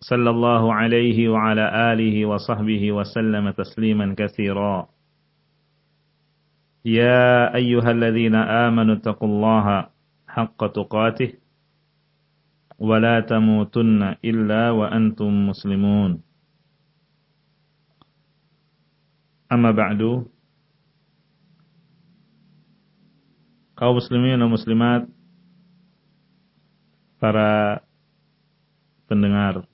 صلى الله عليه وعلى آله وصحبه وسلم تسليما كثيرا. يا أيها الذين آمنوا اتقوا الله حق تقاته ولا تموتن إلا وأنتم مسلمون. أما بعد kaum muslimin dan muslimat para pendengar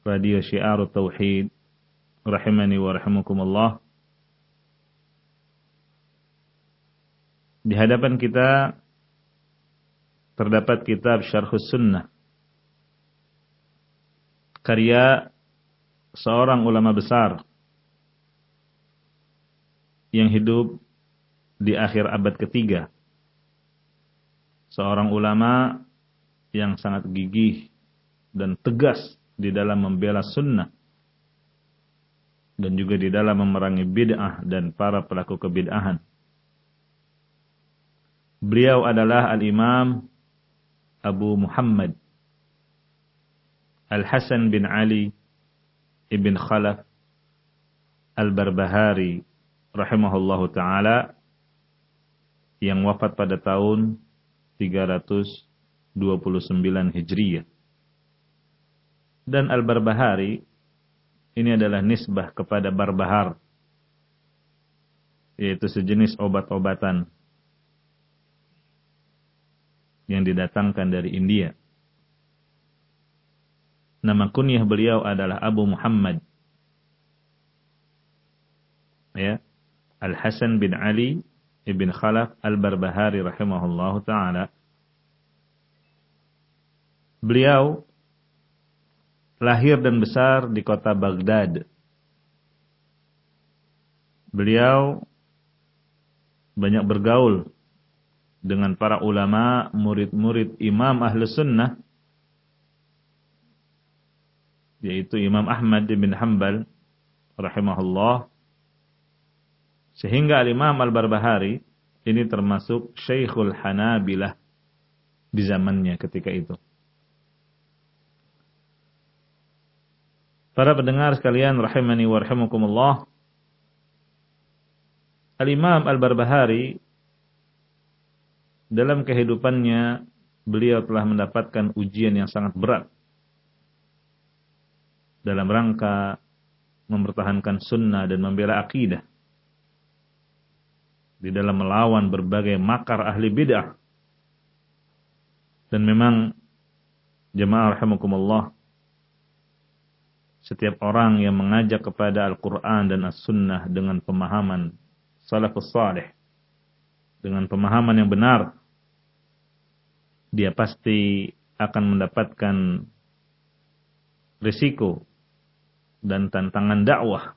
radio Syiar Tauhid rahimani wa rahimakumullah di hadapan kita terdapat kitab Syarhus Sunnah. Karya seorang ulama besar yang hidup di akhir abad ketiga. Seorang ulama yang sangat gigih dan tegas di dalam membela sunnah dan juga di dalam memerangi bid'ah dan para pelaku kebid'ahan. Beliau adalah Al-Imam Abu Muhammad Al-Hasan bin Ali Ibn Khalaf Al-Barbahari rahimahullahu taala yang wafat pada tahun 329 Hijriah dan al-barbahari ini adalah nisbah kepada barbahar yaitu sejenis obat-obatan yang didatangkan dari India. Nama kunyah beliau adalah Abu Muhammad. Ya, Al Hasan bin Ali ibn Khalaf Al Barbahari rahimahullahu taala. Beliau lahir dan besar di kota Baghdad. Beliau banyak bergaul dengan para ulama, murid-murid Imam Ahlu Sunnah, yaitu Imam Ahmad bin Hanbal, rahimahullah, sehingga Imam Al-Barbahari ini termasuk Syekhul Hanabilah di zamannya ketika itu. Para pendengar sekalian rahimani wa rahimakumullah. Al-Imam Al-Barbahari dalam kehidupannya beliau telah mendapatkan ujian yang sangat berat. Dalam rangka mempertahankan sunnah dan membela akidah. Di dalam melawan berbagai makar ahli bid'ah. Dan memang jemaah rahimakumullah setiap orang yang mengajak kepada Al-Quran dan As-Sunnah dengan pemahaman salafus salih, dengan pemahaman yang benar, dia pasti akan mendapatkan risiko dan tantangan dakwah.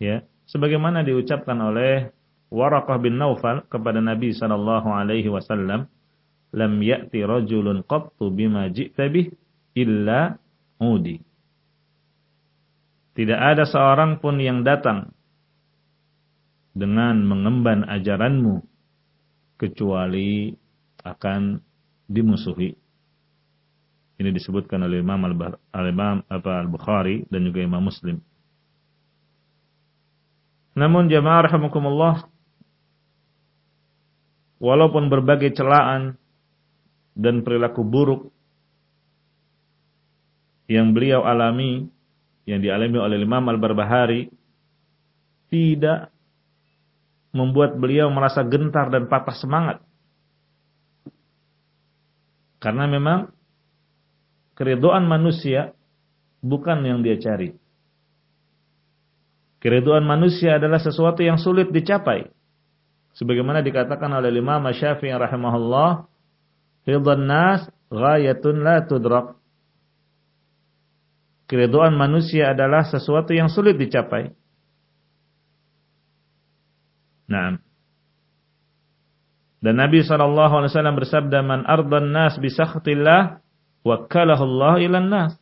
Ya, sebagaimana diucapkan oleh Waraqah bin Naufal kepada Nabi sallallahu alaihi wasallam, "Lam ya'ti rajulun qattu bima ji'ta bih illa Udi. Tidak ada seorang pun yang datang dengan mengemban ajaranmu kecuali akan dimusuhi. Ini disebutkan oleh Imam Al-Imam Al-Bukhari dan juga Imam Muslim. Namun jemaah rahimakumullah walaupun berbagai celaan dan perilaku buruk yang beliau alami, yang dialami oleh Imam Al-Barbahari, tidak membuat beliau merasa gentar dan patah semangat. Karena memang keriduan manusia bukan yang dia cari. Keriduan manusia adalah sesuatu yang sulit dicapai. Sebagaimana dikatakan oleh Imam Syafi'i rahimahullah, ridwan nas ghayatun la tudrak. Keridhaan manusia adalah sesuatu yang sulit dicapai. Nah. Dan Nabi SAW bersabda, Man ardan nas bisakhtillah, Allah ilan nas.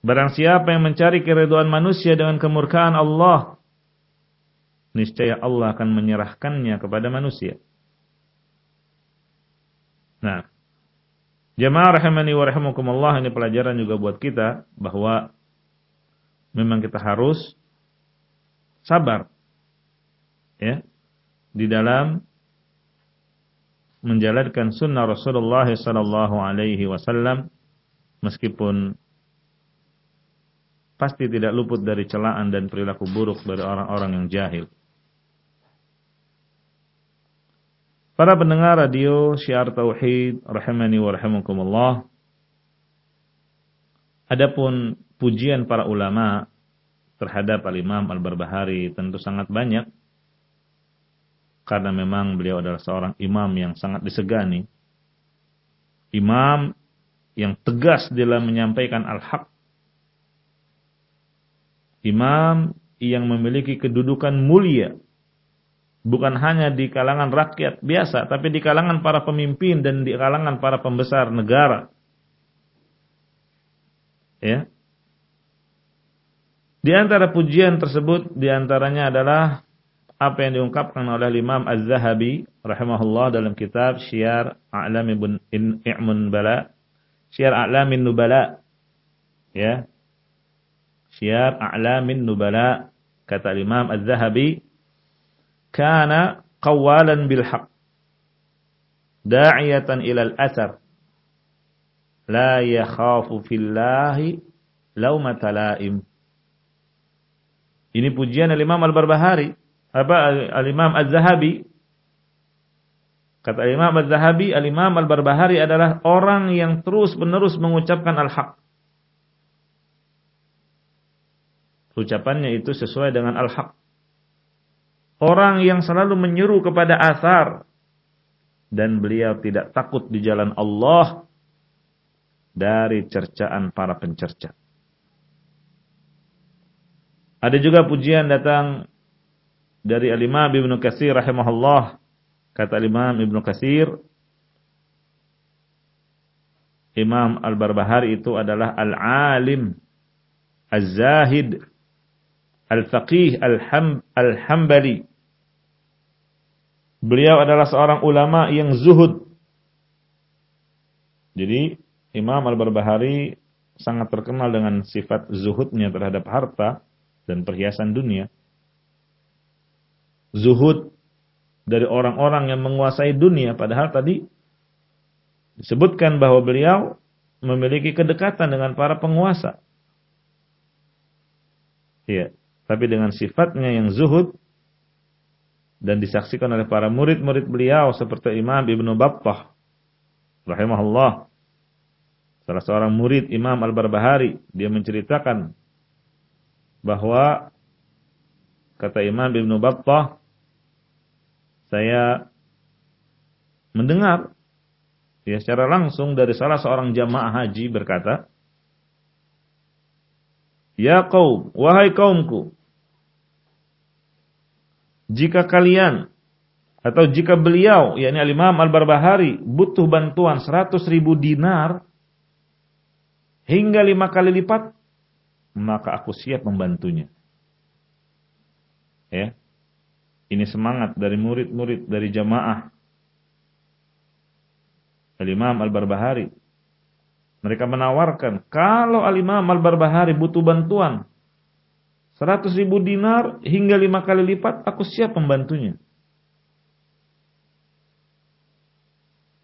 Barang siapa yang mencari keridhaan manusia dengan kemurkaan Allah, niscaya Allah akan menyerahkannya kepada manusia. Nah, jemaah rahimani wa rahimakumullah ini pelajaran juga buat kita bahwa memang kita harus sabar ya di dalam menjalankan sunnah Rasulullah sallallahu alaihi wasallam meskipun pasti tidak luput dari celaan dan perilaku buruk dari orang-orang yang jahil. Para pendengar radio Syiar Tauhid rahimani wa rahimakumullah. Adapun pujian para ulama terhadap Al-Imam Al-Barbahari tentu sangat banyak karena memang beliau adalah seorang imam yang sangat disegani. Imam yang tegas dalam menyampaikan al-haq imam yang memiliki kedudukan mulia bukan hanya di kalangan rakyat biasa tapi di kalangan para pemimpin dan di kalangan para pembesar negara. Ya. Di antara pujian tersebut di antaranya adalah apa yang diungkapkan oleh Imam Az-Zahabi rahimahullah dalam kitab Syiar A'lam ibn I'mun Bala. Syiar A'lamin Nubala. Ya. Syiar A'lamin Nubala kata Imam Az-Zahabi kana qawalan bil haqq. Da'iyatan ila al-athar la yakhafu fillahi laumata laim ini pujian al-Imam Al-Barbahari. Apa? al-Imam Az-Zahabi. Kata al-Imam Az-Zahabi al-Imam Al-Barbahari adalah orang yang terus-menerus mengucapkan al-haq. Ucapannya itu sesuai dengan al-haq. Orang yang selalu menyeru kepada asar dan beliau tidak takut di jalan Allah dari cercaan para pencerca. Ada juga pujian datang dari Al-Imam Ibnu Katsir rahimahullah. Kata Imam Ibnu Katsir, Imam Al-Barbahari itu adalah al-alim, az-zahid, Al-Faqih Al-Hambali. Beliau adalah seorang ulama yang zuhud. Jadi Imam Al-Barbahari sangat terkenal dengan sifat zuhudnya terhadap harta dan perhiasan dunia. Zuhud dari orang-orang yang menguasai dunia padahal tadi disebutkan bahwa beliau memiliki kedekatan dengan para penguasa. Iya tapi dengan sifatnya yang zuhud dan disaksikan oleh para murid-murid beliau seperti Imam Ibnu Battah rahimahullah. Salah seorang murid Imam Al-Barbahari dia menceritakan bahwa kata Imam Ibnu Battah saya mendengar ya secara langsung dari salah seorang jamaah haji berkata Ya kaum, wahai kaumku, jika kalian atau jika beliau yakni Al-Imam Al-Barbahari butuh bantuan 100 ribu dinar hingga lima kali lipat maka aku siap membantunya. Ya. Ini semangat dari murid-murid dari jamaah Al-Imam Al-Barbahari. Mereka menawarkan kalau Al-Imam Al-Barbahari butuh bantuan 100 ribu dinar hingga lima kali lipat, aku siap membantunya.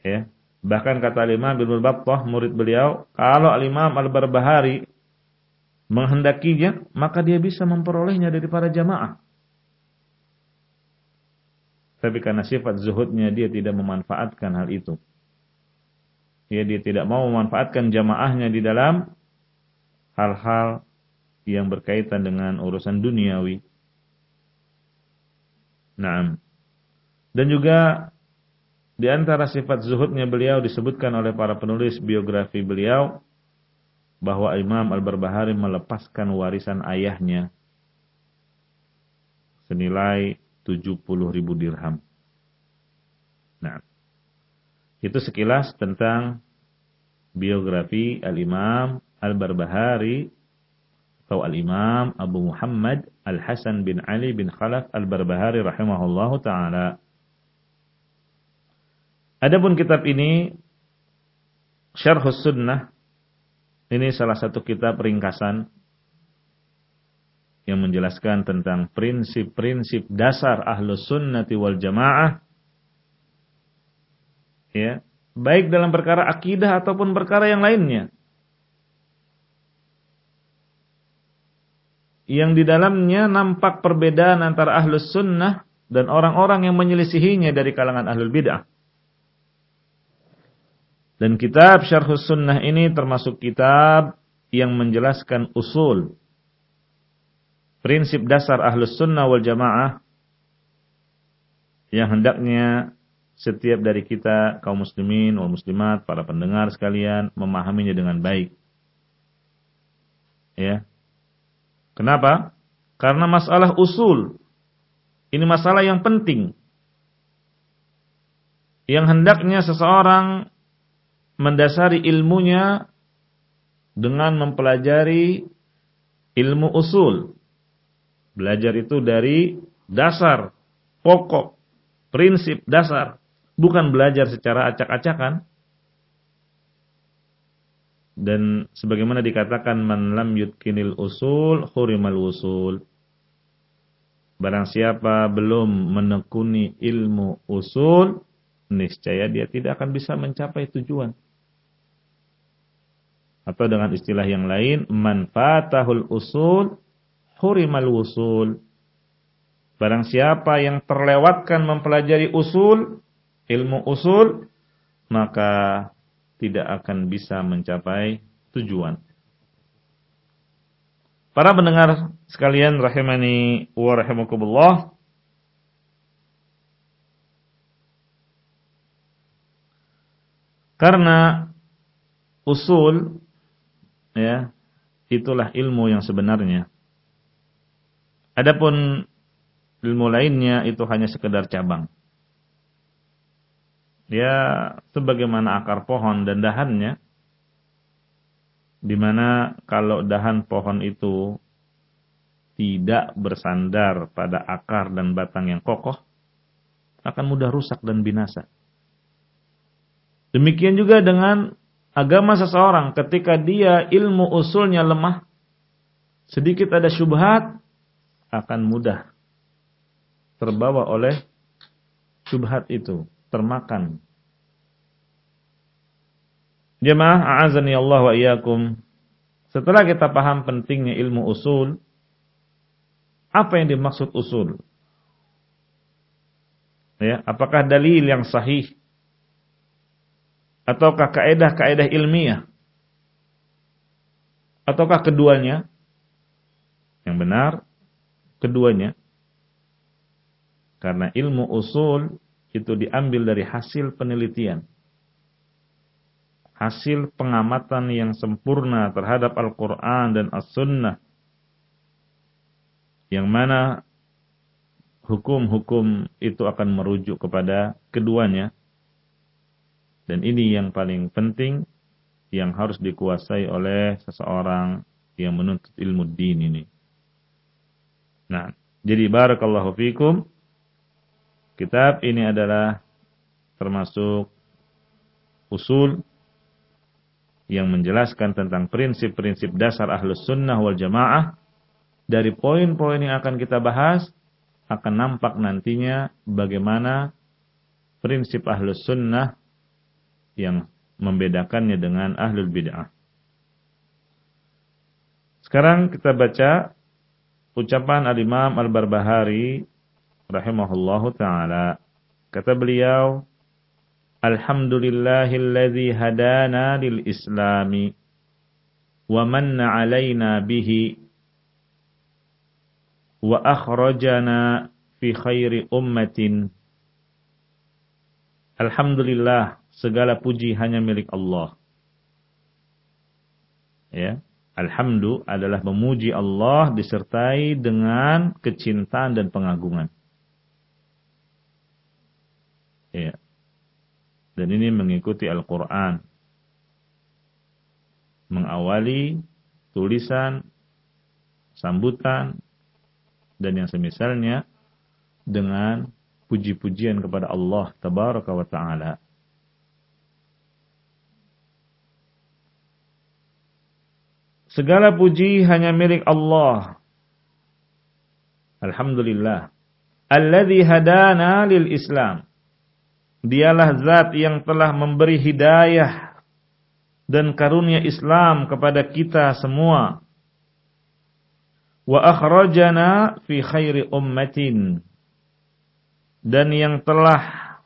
Ya. Bahkan kata Imam bin Battah, murid beliau, kalau Imam Al-Barbahari menghendakinya, maka dia bisa memperolehnya dari para jamaah. Tapi karena sifat zuhudnya dia tidak memanfaatkan hal itu. Ya, dia tidak mau memanfaatkan jamaahnya di dalam hal-hal yang berkaitan dengan urusan duniawi. Nah, dan juga Di antara sifat zuhudnya beliau disebutkan oleh para penulis biografi beliau bahwa Imam Al-Barbahari melepaskan warisan ayahnya senilai 70 ribu dirham. Nah, itu sekilas tentang biografi Al-Imam Al-Barbahari atau Al-Imam Abu Muhammad Al-Hasan bin Ali bin Khalaf Al-Barbahari. Adapun kitab ini Syarhus Sunnah ini salah satu kitab ringkasan yang menjelaskan tentang prinsip-prinsip dasar Ahlus Sunnati wal Jamaah ya, baik dalam perkara akidah ataupun perkara yang lainnya. Yang di dalamnya nampak perbedaan antara Ahlus Sunnah dan orang-orang yang menyelisihinya dari kalangan Ahlul Bid'ah. Dan kitab Syarhus Sunnah ini termasuk kitab yang menjelaskan usul prinsip dasar Ahlus Sunnah wal Jamaah yang hendaknya setiap dari kita kaum muslimin wal muslimat para pendengar sekalian memahaminya dengan baik. Ya. Kenapa? Karena masalah usul ini masalah yang penting. Yang hendaknya seseorang mendasari ilmunya dengan mempelajari ilmu usul. Belajar itu dari dasar, pokok, prinsip dasar. Bukan belajar secara acak-acakan. Dan sebagaimana dikatakan man lam yutkinil usul hurimal usul. Barang siapa belum menekuni ilmu usul, niscaya dia tidak akan bisa mencapai tujuan atau dengan istilah yang lain manfaatahul usul hurimal usul barang siapa yang terlewatkan mempelajari usul ilmu usul maka tidak akan bisa mencapai tujuan Para pendengar sekalian rahimani wa rahimakumullah Karena usul ya itulah ilmu yang sebenarnya. Adapun ilmu lainnya itu hanya sekedar cabang. Ya sebagaimana akar pohon dan dahannya di mana kalau dahan pohon itu tidak bersandar pada akar dan batang yang kokoh akan mudah rusak dan binasa. Demikian juga dengan agama seseorang ketika dia ilmu usulnya lemah, sedikit ada syubhat, akan mudah terbawa oleh syubhat itu, termakan. Jemaah a'azani Allah wa iyyakum. Setelah kita paham pentingnya ilmu usul, apa yang dimaksud usul? Ya, apakah dalil yang sahih Ataukah kaedah-kaedah ilmiah? Ataukah keduanya? Yang benar, keduanya. Karena ilmu usul itu diambil dari hasil penelitian. Hasil pengamatan yang sempurna terhadap Al-Quran dan As-Sunnah. Yang mana hukum-hukum itu akan merujuk kepada keduanya dan ini yang paling penting yang harus dikuasai oleh seseorang yang menuntut ilmu din ini. Nah, jadi barakallahu fikum. Kitab ini adalah termasuk usul yang menjelaskan tentang prinsip-prinsip dasar ahlus sunnah wal jamaah. Dari poin-poin yang akan kita bahas, akan nampak nantinya bagaimana prinsip ahlus sunnah yang membedakannya dengan ahlul bid'ah. Sekarang kita baca ucapan al-Imam Al-Barbahari rahimahullahu taala. Kata beliau, Alhamdulillahilladzi hadana lil islami wa manna alaina bihi wa akhrajana fi khairi ummatin Alhamdulillah, segala puji hanya milik Allah. Ya, alhamdu adalah memuji Allah disertai dengan kecintaan dan pengagungan. Ya. Dan ini mengikuti Al-Qur'an. Mengawali tulisan, sambutan dan yang semisalnya dengan puji-pujian kepada Allah tabaraka wa taala. Segala puji hanya milik Allah. Alhamdulillah. Alladhi hadana lil Islam. Dialah zat yang telah memberi hidayah dan karunia Islam kepada kita semua. Wa akhrajana fi khairi ummatin. Dan yang telah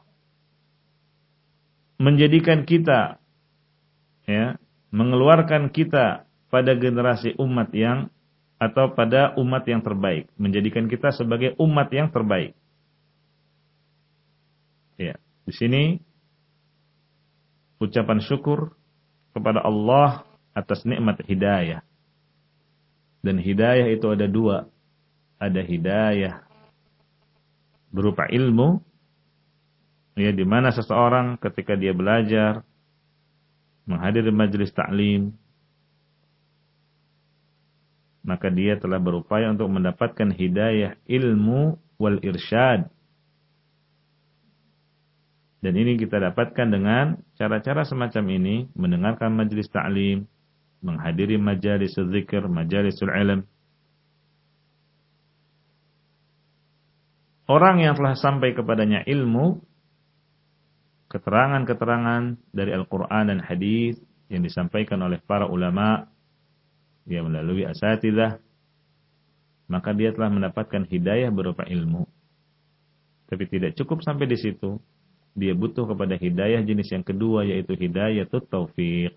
menjadikan kita ya mengeluarkan kita pada generasi umat yang atau pada umat yang terbaik. Menjadikan kita sebagai umat yang terbaik. Ya di sini ucapan syukur kepada Allah atas nikmat hidayah. Dan hidayah itu ada dua. Ada hidayah berupa ilmu ya di mana seseorang ketika dia belajar menghadiri majelis taklim maka dia telah berupaya untuk mendapatkan hidayah ilmu wal irsyad dan ini kita dapatkan dengan cara-cara semacam ini mendengarkan majelis taklim menghadiri majelis zikir majalisul ilm orang yang telah sampai kepadanya ilmu, keterangan-keterangan dari Al-Quran dan hadis yang disampaikan oleh para ulama, yang melalui asatidah, maka dia telah mendapatkan hidayah berupa ilmu. Tapi tidak cukup sampai di situ. Dia butuh kepada hidayah jenis yang kedua yaitu hidayah taufiq.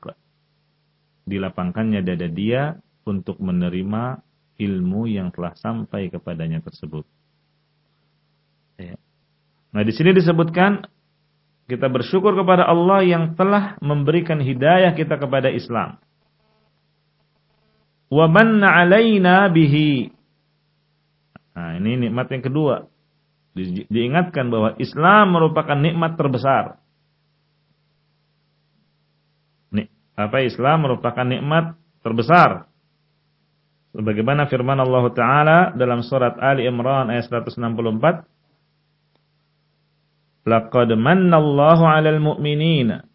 Dilapangkannya dada dia untuk menerima ilmu yang telah sampai kepadanya tersebut. Ya. Nah, di sini disebutkan kita bersyukur kepada Allah yang telah memberikan hidayah kita kepada Islam. Wa manna 'alaina bihi. Nah, ini nikmat yang kedua. Di, diingatkan bahwa Islam merupakan nikmat terbesar. Nih, apa Islam merupakan nikmat terbesar? Sebagaimana firman Allah Ta'ala dalam surat Ali Imran ayat 164, Laqad manna Allahu 'alal mu'minina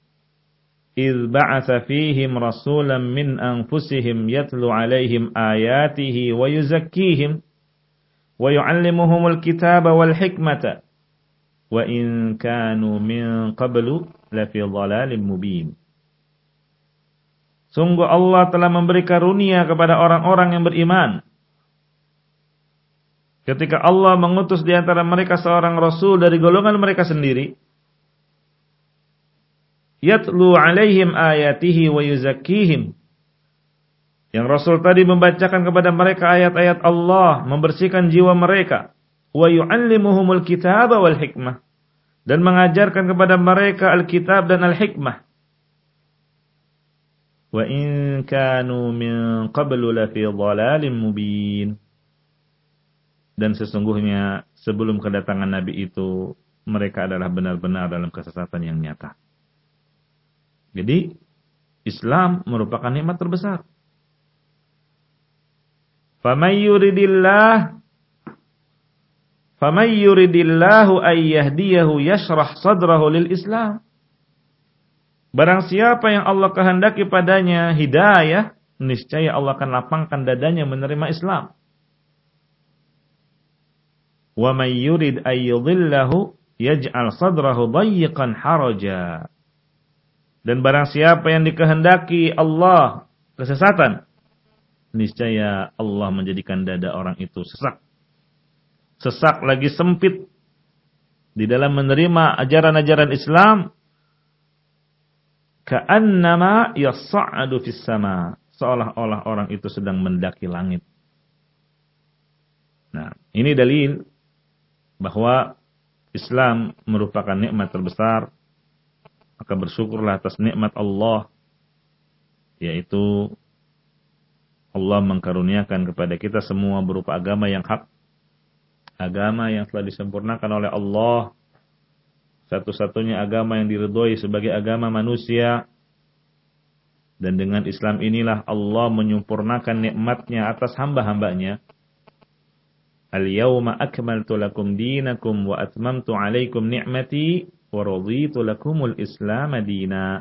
إذ بعث فيهم رسولا من أنفسهم يتلو عليهم آياته ويزكيهم wa yu'allimuhumul kitaba wal hikmata wa in kanu min qablu. Sungguh Allah telah memberi karunia kepada orang-orang yang beriman. Ketika Allah mengutus di antara mereka seorang rasul dari golongan mereka sendiri, yatlu alaihim ayatihi wa yuzakkihim yang Rasul tadi membacakan kepada mereka ayat-ayat Allah, membersihkan jiwa mereka, wa yu'allimuhumul kitab wal hikmah dan mengajarkan kepada mereka Alkitab dan Al-Hikmah. Wa in kanu min qablu lafi dhalalin mubin. Dan sesungguhnya sebelum kedatangan Nabi itu mereka adalah benar-benar dalam kesesatan yang nyata. Jadi Islam merupakan nikmat terbesar. Faman yuridillah Faman yuridillahu yashrah sadrahu lil Islam. Barang siapa yang Allah kehendaki padanya hidayah, niscaya Allah akan lapangkan dadanya menerima Islam. Wa may yurid yaj'al sadrahu haraja. Dan barang siapa yang dikehendaki Allah kesesatan, niscaya Allah menjadikan dada orang itu sesak. Sesak lagi sempit di dalam menerima ajaran-ajaran Islam. Ka'annama yas'adu fis sama. Seolah-olah orang itu sedang mendaki langit. Nah, ini dalil bahwa Islam merupakan nikmat terbesar maka bersyukurlah atas nikmat Allah yaitu Allah mengkaruniakan kepada kita semua berupa agama yang hak agama yang telah disempurnakan oleh Allah satu-satunya agama yang diridhoi sebagai agama manusia dan dengan Islam inilah Allah menyempurnakan nikmatnya atas hamba-hambanya Al-yawma akmaltu lakum dinakum wa atmamtu alaikum ni'mati wa raditu lakumul Islam dina.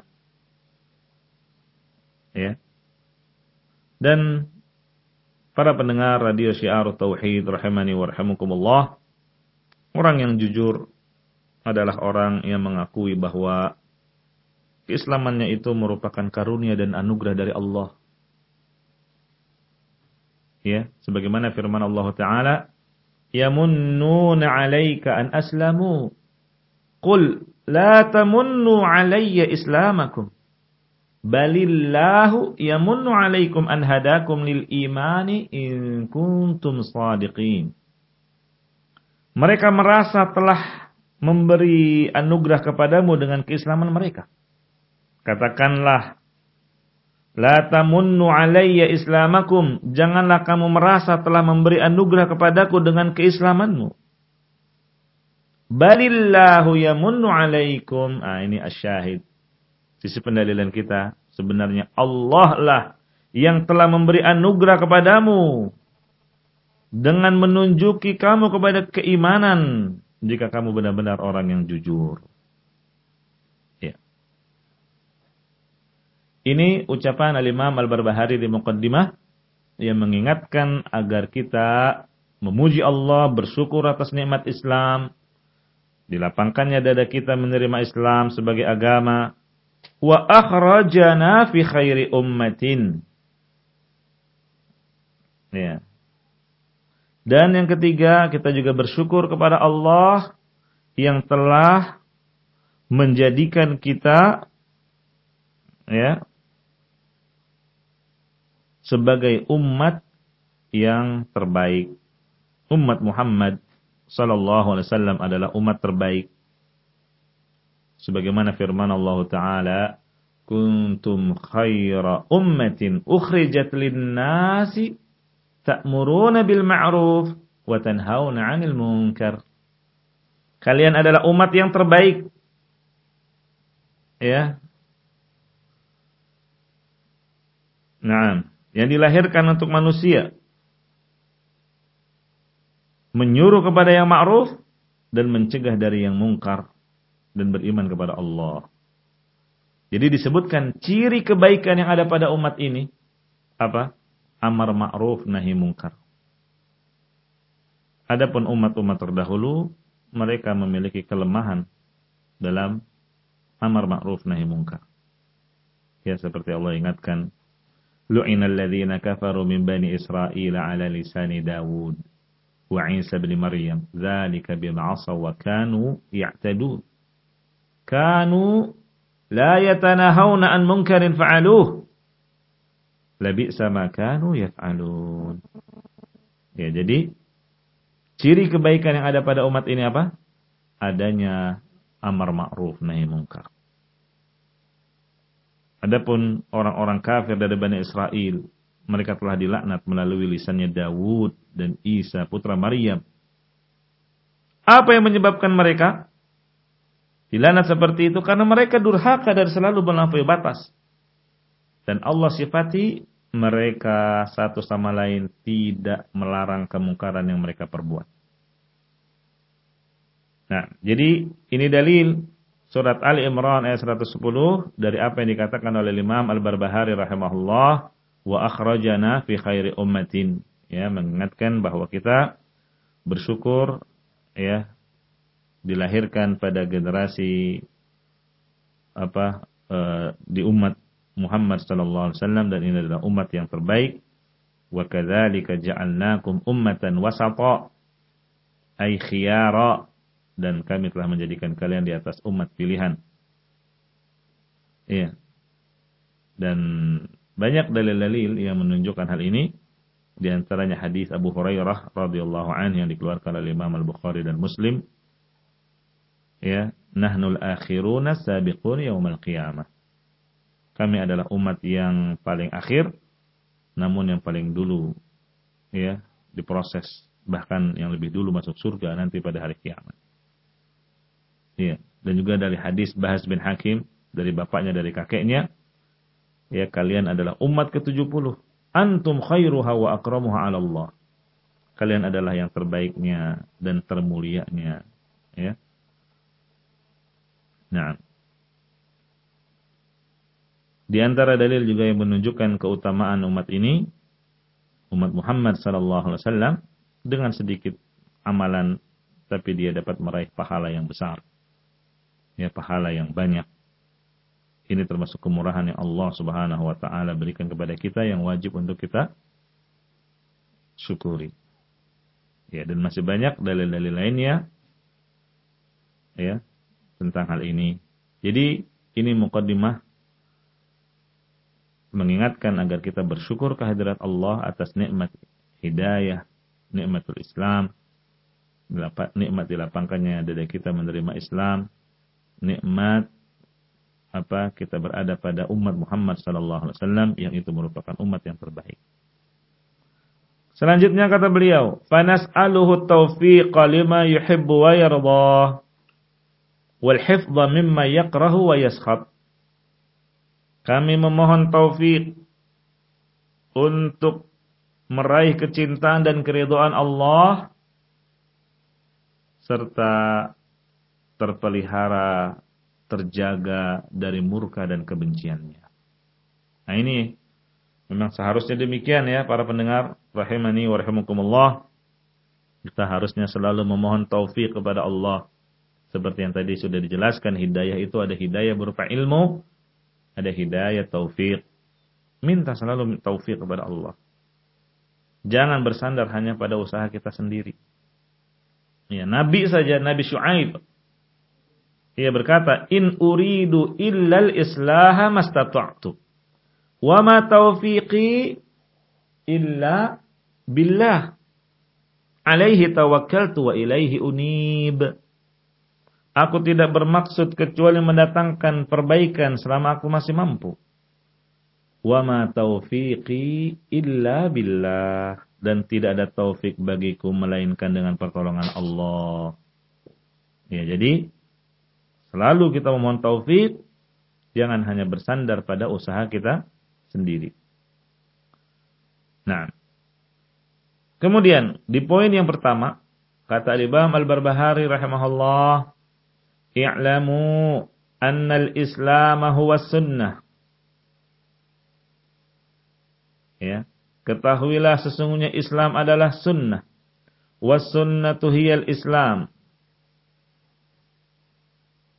Ya. Dan para pendengar radio Syiar Tauhid rahimani wa rahimakumullah, orang yang jujur adalah orang yang mengakui bahwa keislamannya itu merupakan karunia dan anugerah dari Allah. Ya, sebagaimana firman Allah Taala, yamunnuna 'alaika an aslamu qul la tamunnu 'alayya islamakum balillahu yamunnu 'alaikum an hadakum lil imani in kuntum shadiqin mereka merasa telah memberi anugerah kepadamu dengan keislaman mereka katakanlah La tamunnu alayya islamakum. Janganlah kamu merasa telah memberi anugerah kepadaku dengan keislamanmu. Balillahu yamunnu alaikum. Ah ini asyahid. Sisi pendalilan kita. Sebenarnya Allah lah yang telah memberi anugerah kepadamu. Dengan menunjuki kamu kepada keimanan. Jika kamu benar-benar orang yang jujur. Ini ucapan Al-Imam Al-Barbahari di Muqaddimah yang mengingatkan agar kita memuji Allah, bersyukur atas nikmat Islam, dilapangkannya dada kita menerima Islam sebagai agama, wa akhrajana fi khairi ummatin. Ya. Dan yang ketiga, kita juga bersyukur kepada Allah yang telah menjadikan kita ya sebagai umat yang terbaik. Umat Muhammad sallallahu alaihi wasallam adalah umat terbaik. Sebagaimana firman Allah taala, "Kuntum khaira ummatin ukhrijat lin-nasi ta'muruna bil ma'ruf wa tanhauna 'anil munkar." Kalian adalah umat yang terbaik. Ya. Nah, yang dilahirkan untuk manusia menyuruh kepada yang ma'ruf dan mencegah dari yang mungkar dan beriman kepada Allah. Jadi disebutkan ciri kebaikan yang ada pada umat ini apa? Amar ma'ruf nahi mungkar. Adapun umat-umat terdahulu mereka memiliki kelemahan dalam amar ma'ruf nahi mungkar. Ya seperti Allah ingatkan, lu'inal ladzina kafaru min bani Israel ala lisani Dawud wa Isa bin Maryam, dzalika bima wa kanu ya'tadun kanu la yatanahawna an munkarin fa'aluh. Labi sama kanu yaf'alun. Ya jadi ciri kebaikan yang ada pada umat ini apa? Adanya amar ma'ruf nahi munkar adapun orang-orang kafir dari Bani Israel mereka telah dilaknat melalui lisannya Dawud dan Isa putra Maryam. Apa yang menyebabkan mereka? Dilaknat seperti itu? Karena mereka durhaka dan selalu melampaui batas. Dan Allah sifati mereka satu sama lain tidak melarang kemungkaran yang mereka perbuat. Nah, jadi ini dalil surat Ali Imran ayat 110 dari apa yang dikatakan oleh Imam Al-Barbahari rahimahullah wa akhrajana fi khairi ummatin ya mengingatkan bahwa kita bersyukur ya dilahirkan pada generasi apa uh, di umat Muhammad sallallahu alaihi wasallam dan ini adalah umat yang terbaik wa kadzalika ja'alnakum ummatan wasata ay khiyara dan kami telah menjadikan kalian di atas umat pilihan. Iya. Dan banyak dalil-dalil yang menunjukkan hal ini. Di antaranya hadis Abu Hurairah radhiyallahu anhu yang dikeluarkan oleh Imam Al-Bukhari dan Muslim ya, nahnul akhiruna sabiqun yaumal qiyamah. Kami adalah umat yang paling akhir namun yang paling dulu ya diproses bahkan yang lebih dulu masuk surga nanti pada hari kiamat. Ya, dan juga dari hadis Bahas bin Hakim dari bapaknya dari kakeknya ya kalian adalah umat ke-70 antum khairuha wa akramuha 'ala Allah kalian adalah yang terbaiknya dan termulianya ya nah. Di antara dalil juga yang menunjukkan keutamaan umat ini umat Muhammad sallallahu alaihi wasallam dengan sedikit amalan tapi dia dapat meraih pahala yang besar. Ya pahala yang banyak. Ini termasuk kemurahan yang Allah Subhanahu wa taala berikan kepada kita yang wajib untuk kita syukuri. Ya, dan masih banyak dalil-dalil lainnya. Ya tentang hal ini. Jadi ini mukaddimah mengingatkan agar kita bersyukur kehadirat Allah atas nikmat hidayah, nikmatul Islam, nikmat dilapangkannya dada kita menerima Islam, nikmat apa kita berada pada umat Muhammad sallallahu alaihi wasallam yang itu merupakan umat yang terbaik. Selanjutnya kata beliau, "Fanas'aluhu taufiq lima yuhibbu wa yardah wal hifdha mimma yakrahu wa yaskhat." Kami memohon taufik untuk meraih kecintaan dan keridhaan Allah serta terpelihara terjaga dari murka dan kebenciannya. Nah ini memang seharusnya demikian ya para pendengar rahimani wa rahimakumullah. Kita harusnya selalu memohon taufik kepada Allah. Seperti yang tadi sudah dijelaskan hidayah itu ada hidayah berupa ilmu, ada hidayah taufik. Minta selalu taufik kepada Allah. Jangan bersandar hanya pada usaha kita sendiri. Ya, Nabi saja Nabi Syuaib ia berkata, "In uridu illal islaha mastata'tu. Wa ma taufiqi illa billah. Alaihi tawakkaltu wa ilaihi unib." Aku tidak bermaksud kecuali mendatangkan perbaikan selama aku masih mampu. Wa ma taufiqi illa billah dan tidak ada taufik bagiku melainkan dengan pertolongan Allah. Ya, jadi Selalu kita memohon taufik, jangan hanya bersandar pada usaha kita sendiri. Nah, kemudian di poin yang pertama, kata Imam Al-Barbahari rahimahullah, "I'lamu anna al-Islam huwa sunnah." Ya, ketahuilah sesungguhnya Islam adalah sunnah. Was sunnatu hiyal Islam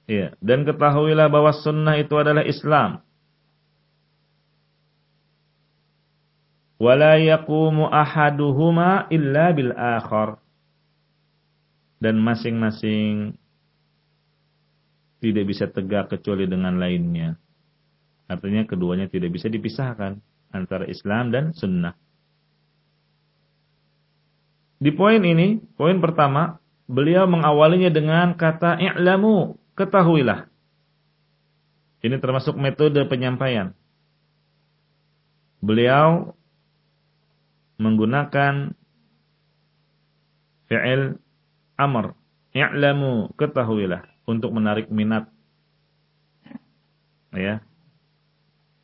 Ya, dan ketahuilah bahwa sunnah itu adalah Islam. Wala yaqumu ahaduhuma illa bil akhar. Dan masing-masing tidak bisa tegak kecuali dengan lainnya. Artinya keduanya tidak bisa dipisahkan antara Islam dan sunnah. Di poin ini, poin pertama, beliau mengawalinya dengan kata i'lamu, ketahuilah. Ini termasuk metode penyampaian. Beliau menggunakan fi'il amr. I'lamu, ketahuilah. Untuk menarik minat. Ya.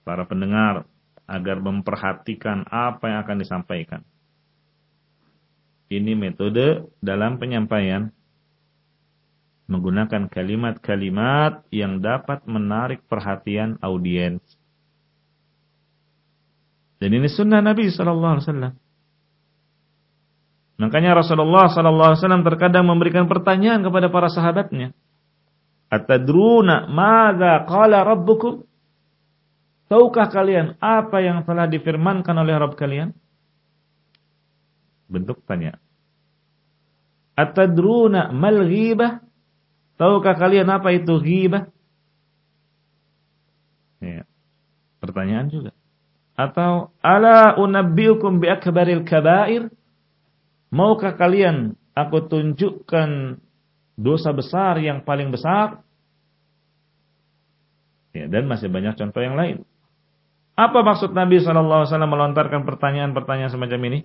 Para pendengar. Agar memperhatikan apa yang akan disampaikan. Ini metode dalam penyampaian menggunakan kalimat-kalimat yang dapat menarik perhatian audiens. Dan ini sunnah Nabi sallallahu alaihi wasallam. Makanya Rasulullah sallallahu alaihi wasallam terkadang memberikan pertanyaan kepada para sahabatnya. Atadruna madza qala rabbukum? Tahukah kalian apa yang telah difirmankan oleh Rabb kalian? Bentuk tanya. Atadruna mal ghibah? Tahukah kalian apa itu ghibah? Ya. Pertanyaan juga. Atau ala unabbiukum bi akbaril kabair? Maukah kalian aku tunjukkan dosa besar yang paling besar. Ya, dan masih banyak contoh yang lain. Apa maksud Nabi SAW melontarkan pertanyaan-pertanyaan semacam ini?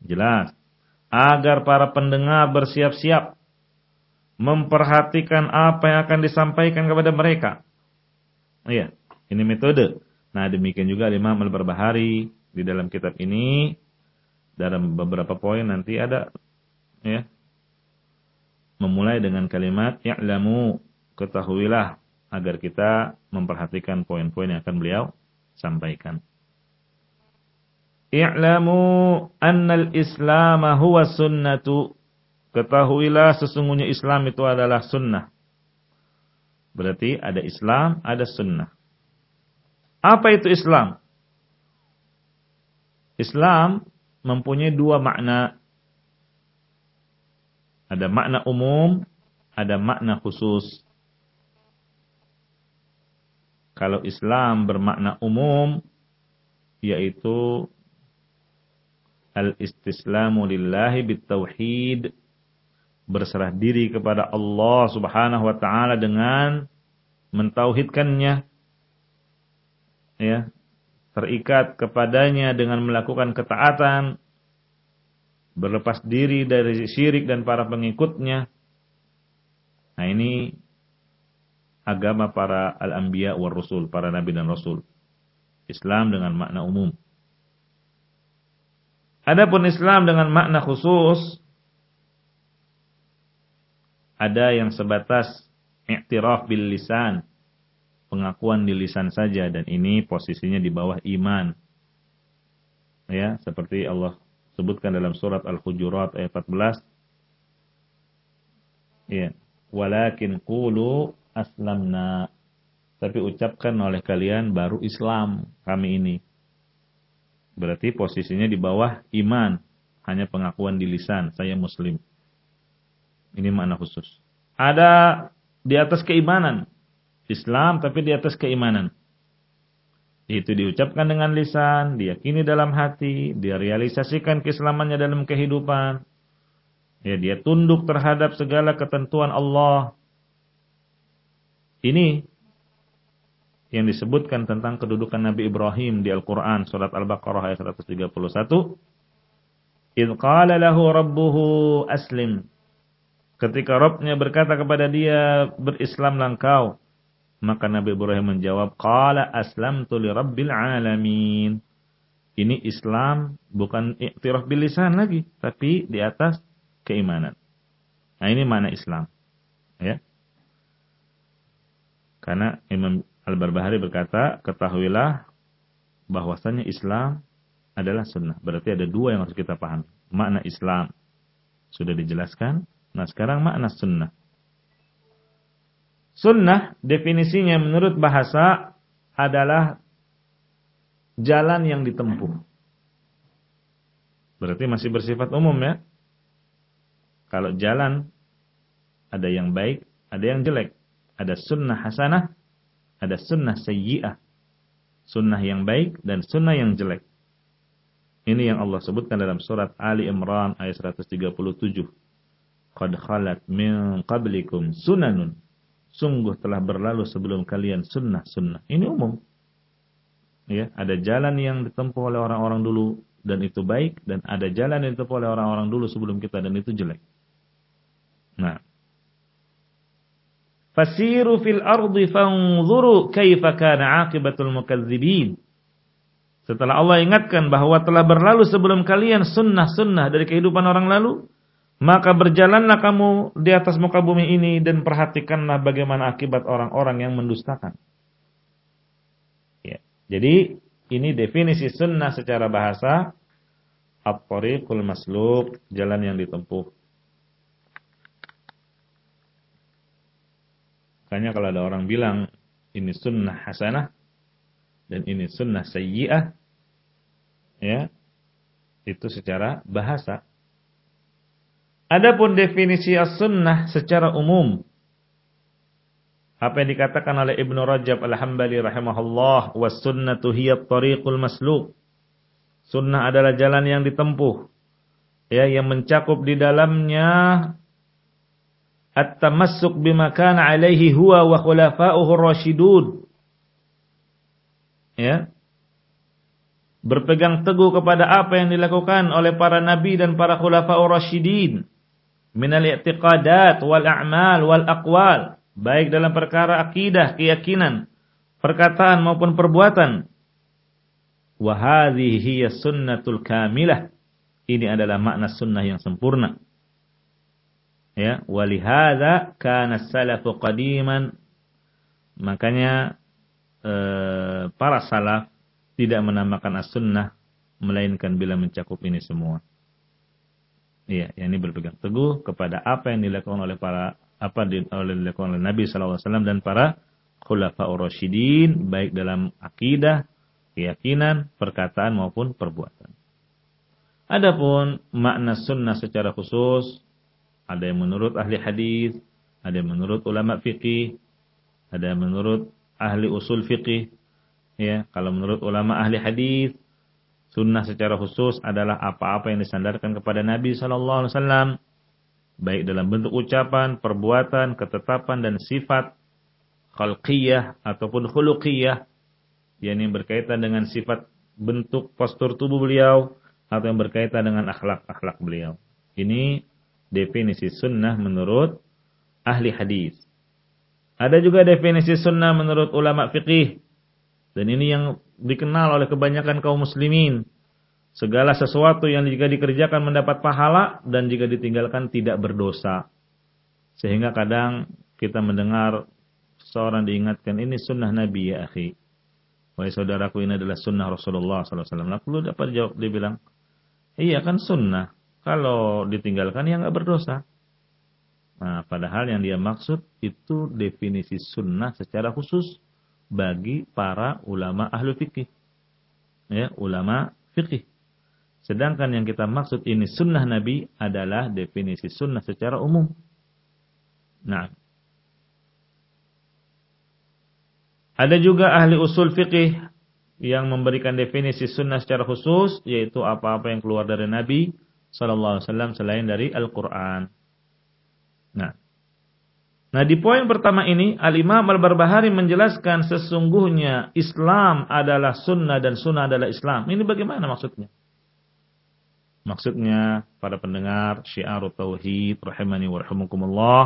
Jelas. Agar para pendengar bersiap-siap memperhatikan apa yang akan disampaikan kepada mereka. Iya, ini metode. Nah, demikian juga Imam Al-Barbahari di dalam kitab ini dalam beberapa poin nanti ada ya memulai dengan kalimat ya'lamu ketahuilah agar kita memperhatikan poin-poin yang akan beliau sampaikan. I'lamu annal islam huwa sunnatu. Ketahuilah sesungguhnya Islam itu adalah sunnah. Berarti ada Islam, ada sunnah. Apa itu Islam? Islam mempunyai dua makna. Ada makna umum, ada makna khusus. Kalau Islam bermakna umum yaitu al-istislamu lillahi bitauhid berserah diri kepada Allah Subhanahu wa taala dengan mentauhidkannya ya terikat kepadanya dengan melakukan ketaatan berlepas diri dari syirik dan para pengikutnya nah ini agama para al-anbiya war rasul, para nabi dan rasul. Islam dengan makna umum. Adapun Islam dengan makna khusus ada yang sebatas i'tiraf bil lisan, pengakuan di lisan saja dan ini posisinya di bawah iman. Ya, seperti Allah sebutkan dalam surat Al-Hujurat ayat 14. Ya, walakin qulu aslamna. Tapi ucapkan oleh kalian baru Islam kami ini. Berarti posisinya di bawah iman. Hanya pengakuan di lisan, saya muslim. Ini makna khusus. Ada di atas keimanan. Islam tapi di atas keimanan. Itu diucapkan dengan lisan, diyakini dalam hati, dia realisasikan keislamannya dalam kehidupan. Ya, dia tunduk terhadap segala ketentuan Allah. Ini yang disebutkan tentang kedudukan Nabi Ibrahim di Al-Quran surat Al-Baqarah ayat 131. Idh qala lahu rabbuhu aslim. Ketika Rabbnya berkata kepada dia, berislamlah engkau. Maka Nabi Ibrahim menjawab, Qala aslamtu li rabbil alamin. Ini Islam bukan iktiraf bil lisan lagi, tapi di atas keimanan. Nah ini mana Islam. Ya. Karena Imam Al-Barbahari berkata, ketahuilah bahwasannya Islam adalah sunnah. Berarti ada dua yang harus kita paham. Makna Islam sudah dijelaskan. Nah sekarang makna sunnah. Sunnah definisinya menurut bahasa adalah jalan yang ditempuh. Berarti masih bersifat umum ya. Kalau jalan ada yang baik, ada yang jelek. Ada sunnah hasanah, ada sunnah sayyi'ah. Sunnah yang baik dan sunnah yang jelek. Ini yang Allah sebutkan dalam surat Ali Imran ayat 137. Qad khalat min qablikum sunanun. Sungguh telah berlalu sebelum kalian sunnah-sunnah. Ini umum. Ya, ada jalan yang ditempuh oleh orang-orang dulu dan itu baik dan ada jalan yang ditempuh oleh orang-orang dulu sebelum kita dan itu jelek. Nah, Fasiru fil ardi fanzuru kaifa kana aqibatul mukadzibin. Setelah Allah ingatkan bahwa telah berlalu sebelum kalian sunnah-sunnah dari kehidupan orang lalu, maka berjalanlah kamu di atas muka bumi ini dan perhatikanlah bagaimana akibat orang-orang yang mendustakan. Ya. Jadi ini definisi sunnah secara bahasa at-tariqul masluk, jalan yang ditempuh. Makanya kalau ada orang bilang ini sunnah hasanah dan ini sunnah sayyi'ah ya itu secara bahasa. Adapun definisi as-sunnah secara umum apa yang dikatakan oleh Ibnu Rajab Al-Hambali rahimahullah was sunnatu hiya tariqul masluk. Sunnah adalah jalan yang ditempuh ya yang mencakup di dalamnya at-tamassuk bima kana alaihi huwa wa khulafa'uhu rasyidun. Ya. Berpegang teguh kepada apa yang dilakukan oleh para nabi dan para khulafa'ur rasyidin minal i'tiqadat wal a'mal wal aqwal, baik dalam perkara akidah, keyakinan, perkataan maupun perbuatan. Wa hadhihi sunnatul kamilah. Ini adalah makna sunnah yang sempurna ya walihada kana salafu qadiman makanya eh, para salaf tidak menamakan as-sunnah melainkan bila mencakup ini semua iya ini berpegang teguh kepada apa yang dilakukan oleh para apa oleh dilakukan oleh Nabi wasallam dan para khulafaur rasyidin baik dalam akidah, keyakinan, perkataan maupun perbuatan. Adapun makna sunnah secara khusus ada yang menurut ahli hadis, ada yang menurut ulama fikih, ada yang menurut ahli usul fikih. Ya, kalau menurut ulama ahli hadis, sunnah secara khusus adalah apa-apa yang disandarkan kepada Nabi sallallahu alaihi wasallam baik dalam bentuk ucapan, perbuatan, ketetapan dan sifat khalqiyah ataupun khuluqiyah yang berkaitan dengan sifat bentuk postur tubuh beliau atau yang berkaitan dengan akhlak-akhlak beliau. Ini definisi sunnah menurut ahli hadis. Ada juga definisi sunnah menurut ulama fikih. Dan ini yang dikenal oleh kebanyakan kaum muslimin. Segala sesuatu yang jika dikerjakan mendapat pahala dan jika ditinggalkan tidak berdosa. Sehingga kadang kita mendengar seorang diingatkan ini sunnah Nabi ya akhi. Wahai saudaraku ini adalah sunnah Rasulullah SAW. Lalu dapat jawab dia bilang, iya kan sunnah. Kalau ditinggalkan ya nggak berdosa. Nah, padahal yang dia maksud itu definisi sunnah secara khusus bagi para ulama ahlu fikih. Ya, ulama fikih. Sedangkan yang kita maksud ini sunnah Nabi adalah definisi sunnah secara umum. Nah, ada juga ahli usul fikih yang memberikan definisi sunnah secara khusus, yaitu apa-apa yang keluar dari Nabi sallallahu alaihi wasallam selain dari Al-Qur'an. Nah. Nah, di poin pertama ini Al-Imam Al-Barbahari menjelaskan sesungguhnya Islam adalah sunnah dan sunnah adalah Islam. Ini bagaimana maksudnya? Maksudnya para pendengar syiar tauhid rahimani wa rahimakumullah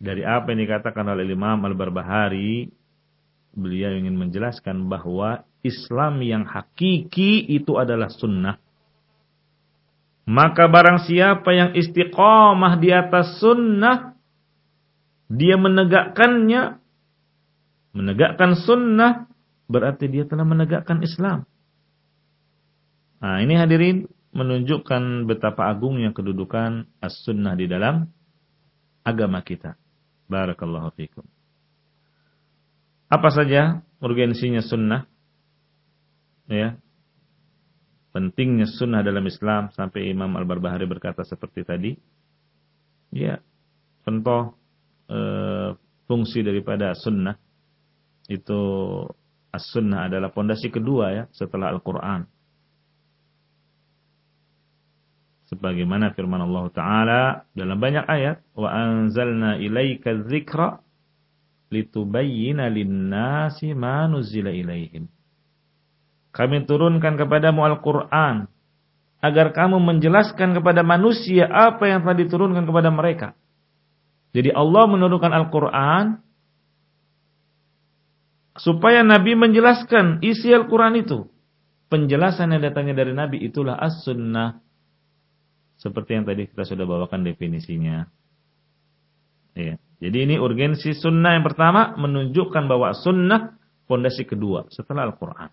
dari apa yang dikatakan oleh Imam Al-Barbahari beliau ingin menjelaskan bahwa Islam yang hakiki itu adalah sunnah maka barang siapa yang istiqomah di atas sunnah, dia menegakkannya, menegakkan sunnah, berarti dia telah menegakkan Islam. Nah ini hadirin menunjukkan betapa agungnya kedudukan as-sunnah di dalam agama kita. Barakallahu fikum. Apa saja urgensinya sunnah? Ya, pentingnya sunnah dalam Islam sampai Imam Al-Barbahari berkata seperti tadi. Ya, contoh e, fungsi daripada sunnah itu as-sunnah adalah pondasi kedua ya setelah Al-Qur'an. Sebagaimana firman Allah taala dalam banyak ayat, "Wa anzalna ilaika dzikra litubayyana lin-nasi ma nuzila ilaihim." Kami turunkan kepadamu Al-Quran. Agar kamu menjelaskan kepada manusia apa yang telah diturunkan kepada mereka. Jadi Allah menurunkan Al-Quran. Supaya Nabi menjelaskan isi Al-Quran itu. Penjelasan yang datangnya dari Nabi itulah as-sunnah. Seperti yang tadi kita sudah bawakan definisinya. Ya. Jadi ini urgensi sunnah yang pertama menunjukkan bahwa sunnah fondasi kedua setelah Al-Quran.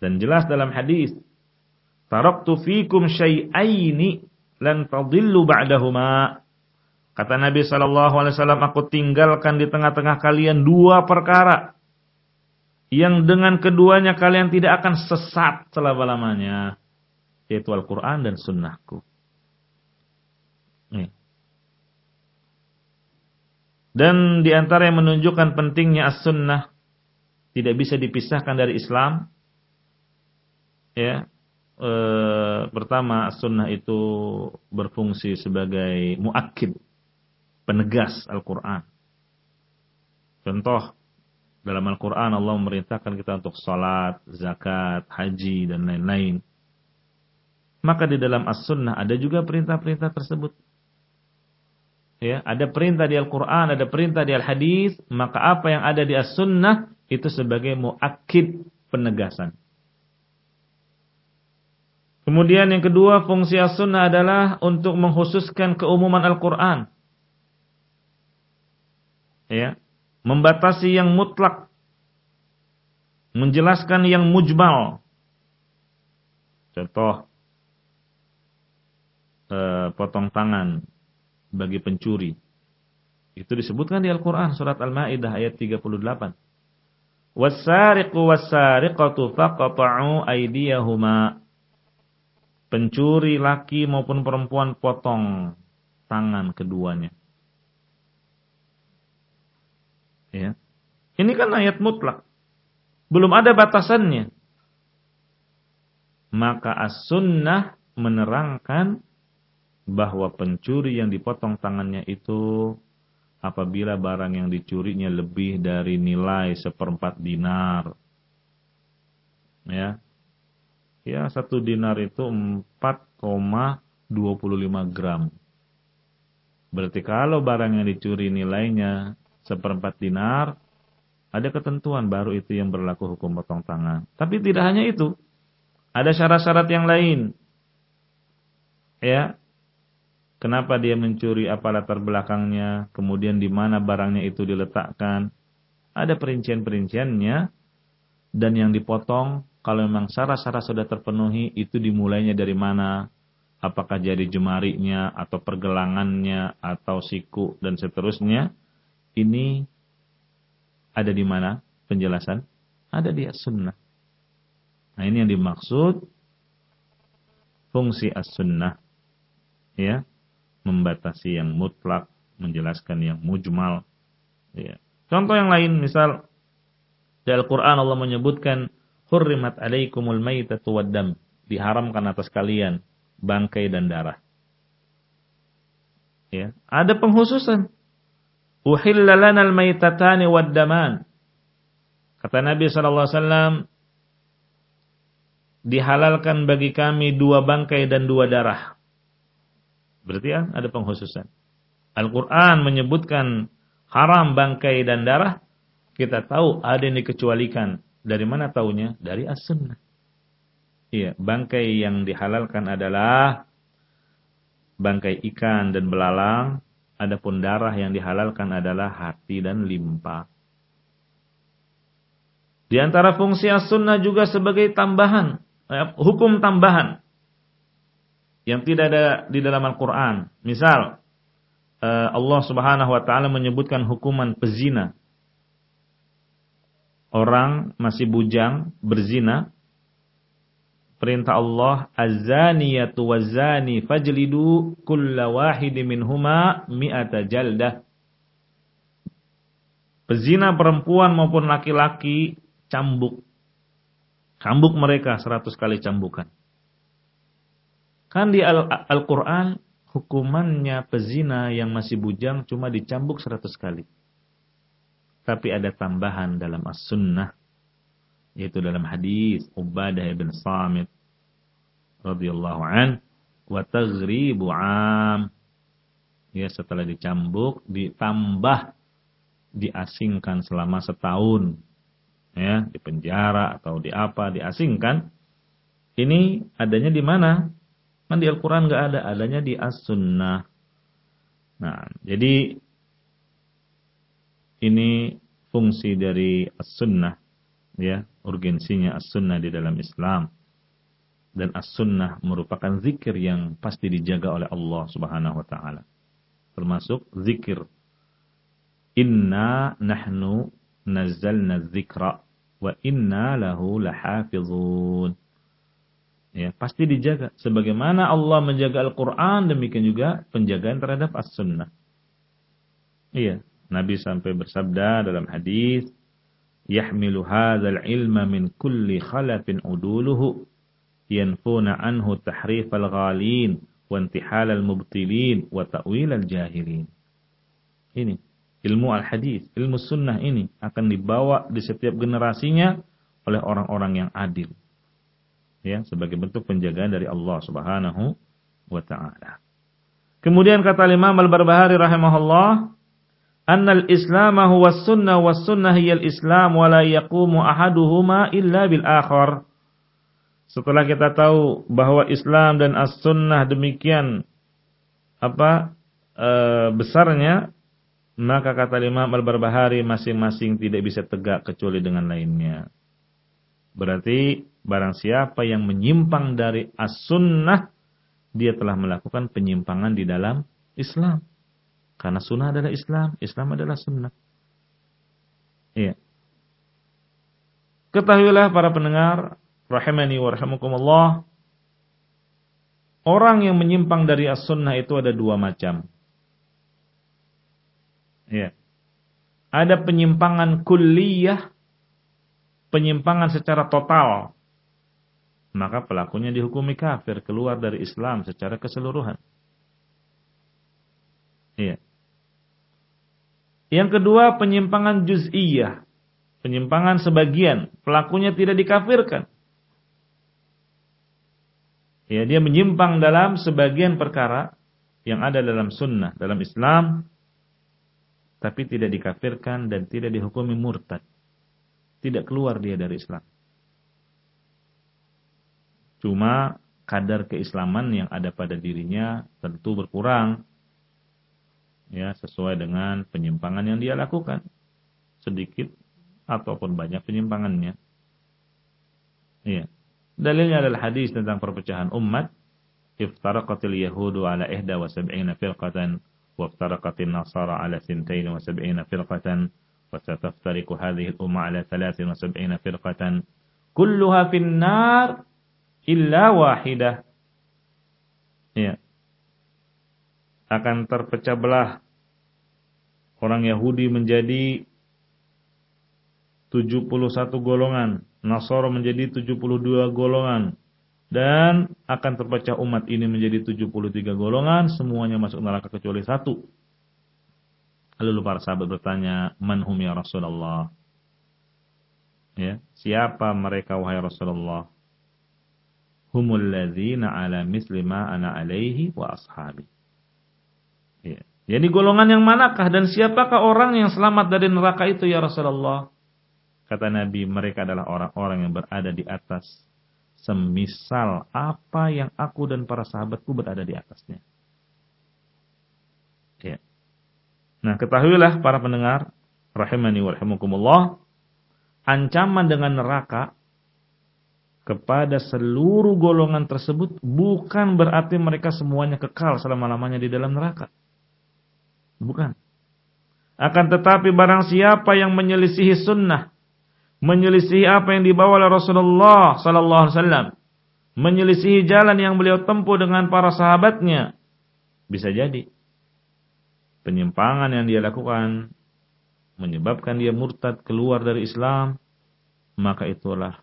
Dan jelas dalam hadis, "Taraktu fikum syai'aini lan tadillu ba'dahuma." Kata Nabi sallallahu alaihi wasallam, "Aku tinggalkan di tengah-tengah kalian dua perkara yang dengan keduanya kalian tidak akan sesat selama-lamanya, yaitu Al-Qur'an dan sunnahku." Nih. Dan di antara yang menunjukkan pentingnya as-sunnah tidak bisa dipisahkan dari Islam ya e, pertama sunnah itu berfungsi sebagai muakkid, penegas Al-Qur'an. Contoh dalam Al-Qur'an Allah memerintahkan kita untuk salat, zakat, haji dan lain-lain. Maka di dalam As-Sunnah ada juga perintah-perintah tersebut. Ya, ada perintah di Al-Qur'an, ada perintah di Al-Hadis, maka apa yang ada di As-Sunnah itu sebagai muakkid penegasan. Kemudian yang kedua fungsi as-sunnah adalah untuk menghususkan keumuman Al-Quran. Ya, membatasi yang mutlak. Menjelaskan yang mujmal. Contoh, eh, potong tangan bagi pencuri. Itu disebutkan di Al-Quran surat Al-Ma'idah ayat 38. Wasariqu wasariqatu faqata'u aydiyahuma. Pencuri laki maupun perempuan potong tangan keduanya. Ya. Ini kan ayat mutlak. Belum ada batasannya. Maka as-sunnah menerangkan bahwa pencuri yang dipotong tangannya itu apabila barang yang dicurinya lebih dari nilai seperempat dinar. Ya. Ya, satu dinar itu 4,25 gram. Berarti kalau barang yang dicuri nilainya seperempat dinar, ada ketentuan baru itu yang berlaku hukum potong tangan. Tapi tidak hanya itu. Ada syarat-syarat yang lain. Ya, Kenapa dia mencuri, apa latar belakangnya, kemudian di mana barangnya itu diletakkan. Ada perincian-perinciannya. Dan yang dipotong, kalau memang syarat-syarat sudah terpenuhi, itu dimulainya dari mana. Apakah jadi jemarinya, atau pergelangannya, atau siku, dan seterusnya. Ini ada di mana penjelasan? Ada di as-sunnah. Nah ini yang dimaksud fungsi as-sunnah. Ya membatasi yang mutlak, menjelaskan yang mujmal. Ya. Contoh yang lain, misal di Al-Quran Allah menyebutkan Hurrimat alaikumul maitatu waddam. Diharamkan atas kalian bangkai dan darah. Ya. Ada penghususan. Uhilla lana al-maitatani waddaman. Kata Nabi SAW, dihalalkan bagi kami dua bangkai dan dua darah. Berarti ya ada penghususan. Al-Quran menyebutkan haram bangkai dan darah. Kita tahu ada yang dikecualikan. Dari mana taunya? Dari as-sunnah. Iya, bangkai yang dihalalkan adalah bangkai ikan dan belalang. Adapun darah yang dihalalkan adalah hati dan limpa. Di antara fungsi as-sunnah juga sebagai tambahan, eh, hukum tambahan yang tidak ada di dalam Al-Quran. Misal, eh, Allah subhanahu wa ta'ala menyebutkan hukuman pezina. Orang masih bujang, berzina. Perintah Allah, Az-zaniyatu waz-zani fajlidu kulla wahidi minhuma mi'ata jaldah. Pezina perempuan maupun laki-laki cambuk. Cambuk mereka seratus kali cambukan. Kan di Al-Quran hukumannya pezina yang masih bujang cuma dicambuk seratus kali. Tapi ada tambahan dalam as-sunnah. Yaitu dalam hadis Ubadah ibn Samit radhiyallahu an wa taghribu am. Ya setelah dicambuk ditambah diasingkan selama setahun ya di penjara atau di apa diasingkan ini adanya di mana Kan di Al-Quran nggak ada, adanya di As-Sunnah. Nah, jadi ini fungsi dari As-Sunnah, ya, urgensinya As-Sunnah di dalam Islam. Dan As-Sunnah merupakan zikir yang pasti dijaga oleh Allah Subhanahu wa taala. Termasuk zikir Inna nahnu nazzalna dzikra wa inna lahu lahafizun ya pasti dijaga sebagaimana Allah menjaga Al-Qur'an demikian juga penjagaan terhadap As-Sunnah. Iya, Nabi sampai bersabda dalam hadis, "Yahmilu hadzal ilma min kulli khalafin uduluhu yanfuna anhu tahrifal ghalin wa intihalal mubtilin wa ta'wilal jahilin. Ini ilmu al-hadis, ilmu sunnah ini akan dibawa di setiap generasinya oleh orang-orang yang adil. Ya, sebagai bentuk penjagaan dari Allah Subhanahu wa taala. Kemudian kata Imam Al-Barbahari rahimahullah, "Annal Islam huwa sunnah was sunnah hiya al-Islam wa la yaqumu ahaduhuma illa bil akhar." Setelah kita tahu bahwa Islam dan as-sunnah demikian apa e, besarnya, maka kata Imam Al-Barbahari masing-masing tidak bisa tegak kecuali dengan lainnya. Berarti barang siapa yang menyimpang dari as-sunnah, dia telah melakukan penyimpangan di dalam Islam. Karena sunnah adalah Islam, Islam adalah sunnah. Iya. Ketahuilah para pendengar, rahimani wa rahimakumullah, orang yang menyimpang dari as-sunnah itu ada dua macam. Iya. Ada penyimpangan kulliyah penyimpangan secara total, maka pelakunya dihukumi kafir, keluar dari Islam secara keseluruhan. Iya. Yang kedua, penyimpangan juz'iyah. Penyimpangan sebagian, pelakunya tidak dikafirkan. Ya, dia menyimpang dalam sebagian perkara yang ada dalam sunnah, dalam Islam, tapi tidak dikafirkan dan tidak dihukumi murtad tidak keluar dia dari Islam. Cuma kadar keislaman yang ada pada dirinya tentu berkurang ya sesuai dengan penyimpangan yang dia lakukan. Sedikit ataupun banyak penyimpangannya. Iya. Dalilnya adalah hadis tentang perpecahan umat. Iftaraqatil yahudu ala ihda wa sab'ina firqatan wa iftaraqatil nasara ala sintain wa sab'ina firqatan wa sataftariqu hadhihi al-umma ala thalathin wa sab'ina firqatan. Kulluha fin nar illa wahidah iya akan terpecah belah orang Yahudi menjadi 71 golongan, Nasara menjadi 72 golongan dan akan terpecah umat ini menjadi 73 golongan, semuanya masuk neraka kecuali satu Lalu para sahabat bertanya, "Man hum ya Rasulullah?" Ya, siapa mereka wahai Rasulullah? Humul ladzina ala misli ma ana alaihi wa ashabi. Ya. Jadi golongan yang manakah dan siapakah orang yang selamat dari neraka itu ya Rasulullah? Kata Nabi, mereka adalah orang-orang yang berada di atas semisal apa yang aku dan para sahabatku berada di atasnya. Ya. Nah, ketahuilah para pendengar rahimani wa rahimakumullah, ancaman dengan neraka kepada seluruh golongan tersebut bukan berarti mereka semuanya kekal selama-lamanya di dalam neraka. Bukan. Akan tetapi barang siapa yang menyelisihi sunnah, menyelisihi apa yang dibawa oleh Rasulullah sallallahu alaihi wasallam, menyelisihi jalan yang beliau tempuh dengan para sahabatnya, bisa jadi penyimpangan yang dia lakukan menyebabkan dia murtad keluar dari Islam, maka itulah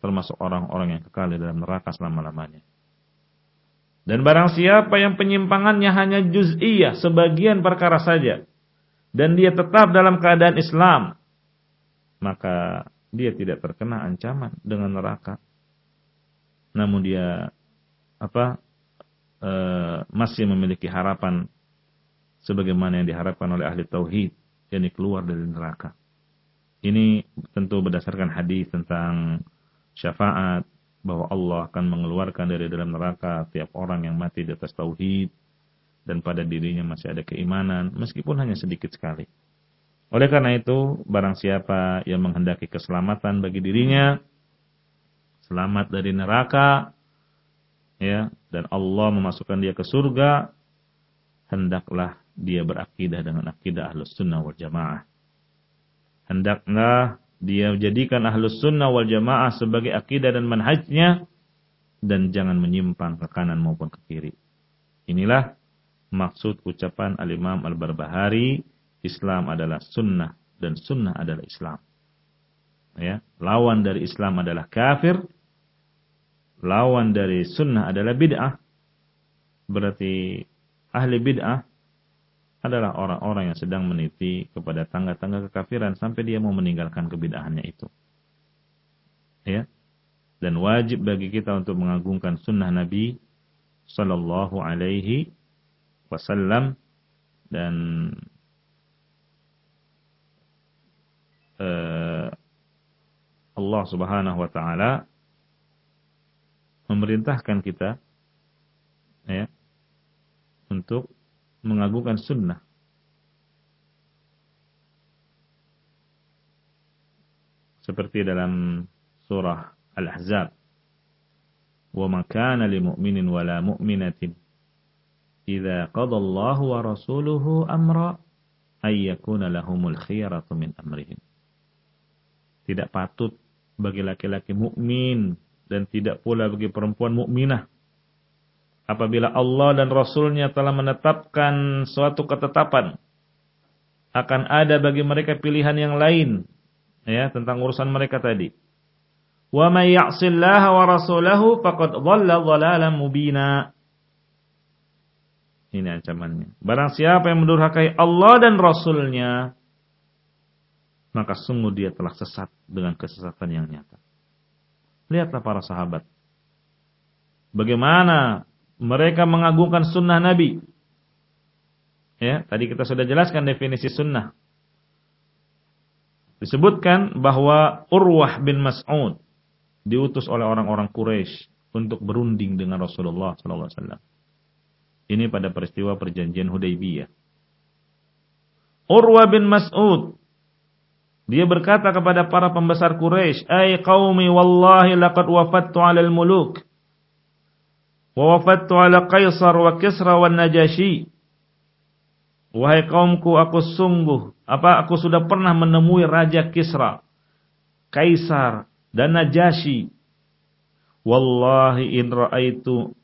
termasuk orang-orang yang kekal di dalam neraka selama-lamanya. Dan barang siapa yang penyimpangannya hanya juz'iyah, sebagian perkara saja, dan dia tetap dalam keadaan Islam, maka dia tidak terkena ancaman dengan neraka. Namun dia apa e, masih memiliki harapan sebagaimana yang diharapkan oleh ahli tauhid yakni keluar dari neraka. Ini tentu berdasarkan hadis tentang syafaat bahwa Allah akan mengeluarkan dari dalam neraka tiap orang yang mati di atas tauhid dan pada dirinya masih ada keimanan meskipun hanya sedikit sekali. Oleh karena itu, barang siapa yang menghendaki keselamatan bagi dirinya, selamat dari neraka, ya, dan Allah memasukkan dia ke surga, hendaklah dia berakidah dengan akidah ahlus sunnah wal jamaah. Hendaklah dia jadikan ahlus sunnah wal jamaah sebagai akidah dan manhajnya dan jangan menyimpang ke kanan maupun ke kiri. Inilah maksud ucapan al-imam al-barbahari, Islam adalah sunnah dan sunnah adalah Islam. Ya, lawan dari Islam adalah kafir, lawan dari sunnah adalah bid'ah, berarti ahli bid'ah adalah orang-orang yang sedang meniti kepada tangga-tangga kekafiran sampai dia mau meninggalkan kebid'ahannya itu. Ya. Dan wajib bagi kita untuk mengagungkan sunnah Nabi sallallahu alaihi wasallam dan uh, Allah Subhanahu wa taala memerintahkan kita ya untuk mengagungkan sunnah. Seperti dalam surah Al-Ahzab. Mu'minin wa la mu'minatin idza qada Allah wa rasuluhu amra ay yakuna lahumul khiyaratu min amrihim. Tidak patut bagi laki-laki mukmin dan tidak pula bagi perempuan mukminah apabila Allah dan Rasulnya telah menetapkan suatu ketetapan akan ada bagi mereka pilihan yang lain ya tentang urusan mereka tadi. Wa may ya'sillaha wa rasulahu faqad dhalla dhalalan mubina. Ini ancamannya. Barang siapa yang mendurhakai Allah dan Rasulnya, maka sungguh dia telah sesat dengan kesesatan yang nyata. Lihatlah para sahabat. Bagaimana mereka mengagungkan sunnah Nabi. Ya, tadi kita sudah jelaskan definisi sunnah. Disebutkan bahwa Urwah bin Mas'ud diutus oleh orang-orang Quraisy untuk berunding dengan Rasulullah SAW. Ini pada peristiwa perjanjian Hudaybiyah. Urwah bin Mas'ud dia berkata kepada para pembesar Quraisy, "Ai qaumi wallahi laqad wafattu 'alal muluk." Wa wafattu ala Qaisar wa Kisra wa Najashi. Wahai kaumku, aku sungguh, apa aku sudah pernah menemui Raja Kisra, Kaisar, dan Najasyi. Wallahi in ra'aitu,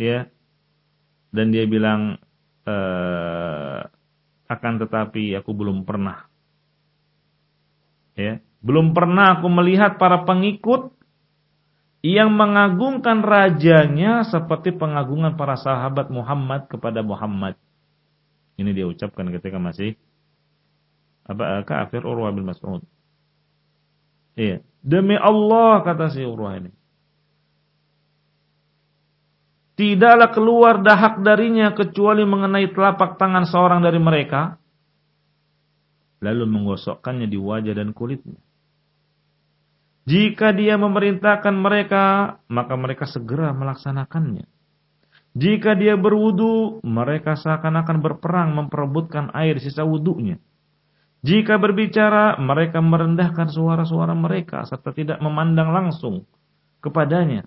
ya, dan dia bilang, e, akan tetapi aku belum pernah, ya, belum pernah aku melihat para pengikut yang mengagungkan rajanya seperti pengagungan para sahabat Muhammad kepada Muhammad. Ini dia ucapkan ketika masih apa kafir Urwah bin Mas'ud. Iya, demi Allah kata si Urwah ini. Tidaklah keluar dahak darinya kecuali mengenai telapak tangan seorang dari mereka lalu menggosokkannya di wajah dan kulitnya. Jika dia memerintahkan mereka, maka mereka segera melaksanakannya. Jika dia berwudu, mereka seakan-akan berperang memperebutkan air sisa wudunya. Jika berbicara, mereka merendahkan suara-suara mereka serta tidak memandang langsung kepadanya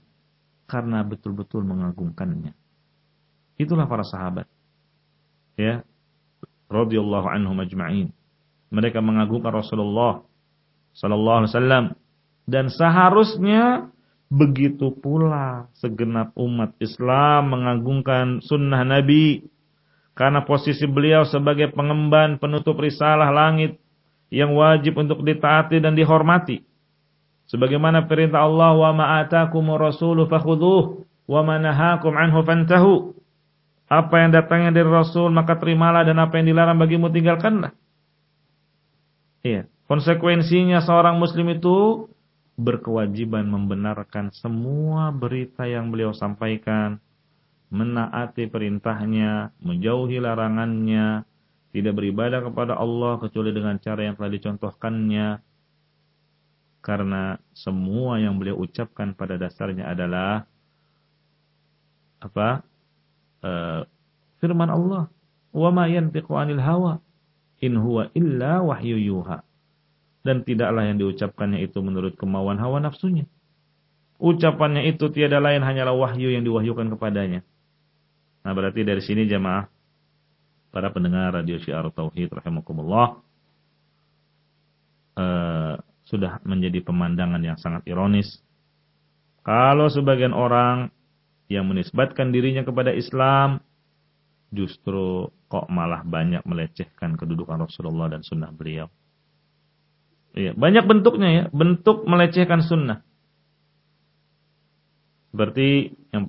karena betul-betul mengagungkannya. Itulah para sahabat. Ya, radhiyallahu anhum ajma'in. Mereka mengagungkan Rasulullah sallallahu alaihi wasallam dan seharusnya begitu pula segenap umat Islam mengagungkan sunnah Nabi karena posisi beliau sebagai pengemban penutup risalah langit yang wajib untuk ditaati dan dihormati. Sebagaimana perintah Allah wa ma'atakum rasulu fakhudhuh wa manahakum anhu fantahu. Apa yang datangnya dari Rasul maka terimalah dan apa yang dilarang bagimu tinggalkanlah. Iya. Konsekuensinya seorang muslim itu berkewajiban membenarkan semua berita yang beliau sampaikan, menaati perintahnya, menjauhi larangannya, tidak beribadah kepada Allah kecuali dengan cara yang telah dicontohkannya. Karena semua yang beliau ucapkan pada dasarnya adalah apa? E, firman Allah, "Wa ma yantiqu 'anil hawa in huwa illa wahyu yuha." Dan tidaklah yang diucapkannya itu menurut kemauan hawa nafsunya. Ucapannya itu tiada lain hanyalah wahyu yang diwahyukan kepadanya. Nah berarti dari sini jemaah para pendengar radio Syiar Tauhid rahimakumullah uh, sudah menjadi pemandangan yang sangat ironis. Kalau sebagian orang yang menisbatkan dirinya kepada Islam justru kok malah banyak melecehkan kedudukan Rasulullah dan sunnah beliau. Iya, banyak bentuknya ya, bentuk melecehkan sunnah. Seperti yang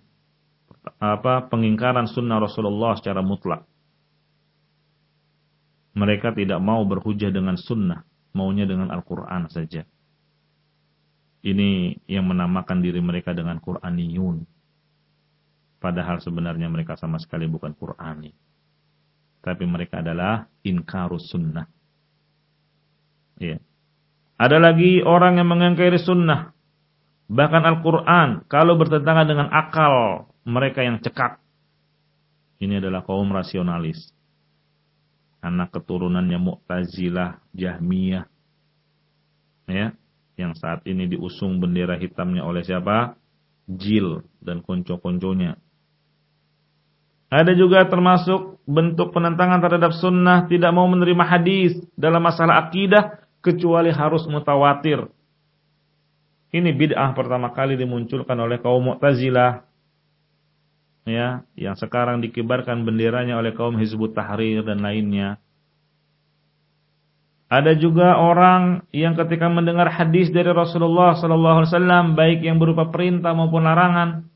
apa pengingkaran sunnah Rasulullah secara mutlak. Mereka tidak mau berhujah dengan sunnah, maunya dengan Al-Quran saja. Ini yang menamakan diri mereka dengan Quraniyun. Padahal sebenarnya mereka sama sekali bukan Qurani. Tapi mereka adalah inkarus sunnah. Ya. Ada lagi orang yang mengingkari sunnah. Bahkan Al-Quran, kalau bertentangan dengan akal mereka yang cekak. Ini adalah kaum rasionalis. Anak keturunannya Mu'tazilah, Jahmiyah. Ya, yang saat ini diusung bendera hitamnya oleh siapa? Jil dan konco-konconya. Ada juga termasuk bentuk penentangan terhadap sunnah tidak mau menerima hadis dalam masalah akidah kecuali harus mutawatir. Ini bid'ah pertama kali dimunculkan oleh kaum Mu'tazilah. Ya, yang sekarang dikibarkan benderanya oleh kaum Hizbut Tahrir dan lainnya. Ada juga orang yang ketika mendengar hadis dari Rasulullah sallallahu alaihi wasallam baik yang berupa perintah maupun larangan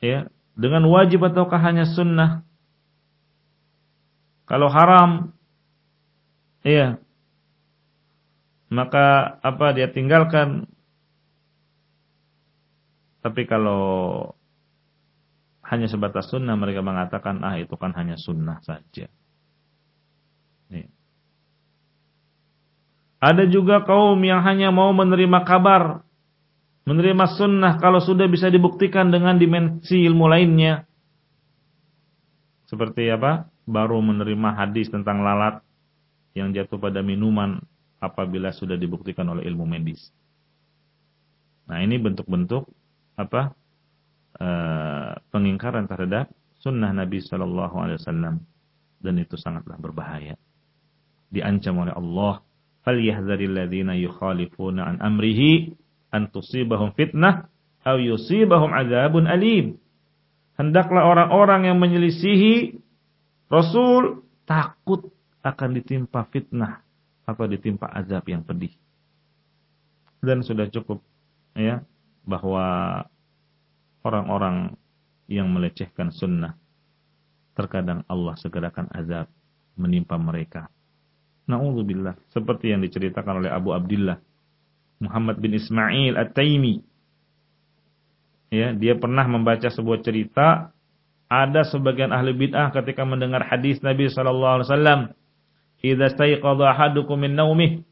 ya, dengan wajib ataukah hanya sunnah? Kalau haram iya maka apa dia tinggalkan tapi kalau hanya sebatas sunnah mereka mengatakan ah itu kan hanya sunnah saja. Nih. Ada juga kaum yang hanya mau menerima kabar, menerima sunnah kalau sudah bisa dibuktikan dengan dimensi ilmu lainnya. Seperti apa? Baru menerima hadis tentang lalat yang jatuh pada minuman apabila sudah dibuktikan oleh ilmu medis. Nah ini bentuk-bentuk apa e, pengingkaran terhadap sunnah Nabi Shallallahu Alaihi Wasallam dan itu sangatlah berbahaya. Diancam oleh Allah, "Falyahdharil ladzina yukhalifuna an amrihi an tusibahum fitnah aw yusibahum adzabun alim." Hendaklah orang-orang yang menyelisihi Rasul takut akan ditimpa fitnah atau ditimpa azab yang pedih. Dan sudah cukup ya bahwa orang-orang yang melecehkan sunnah terkadang Allah segerakan azab menimpa mereka. Nauzubillah seperti yang diceritakan oleh Abu Abdullah Muhammad bin Ismail At-Taimi. Ya, dia pernah membaca sebuah cerita ada sebagian ahli bid'ah ketika mendengar hadis Nabi sallallahu alaihi wasallam idza staiqadha ahadukum min naumih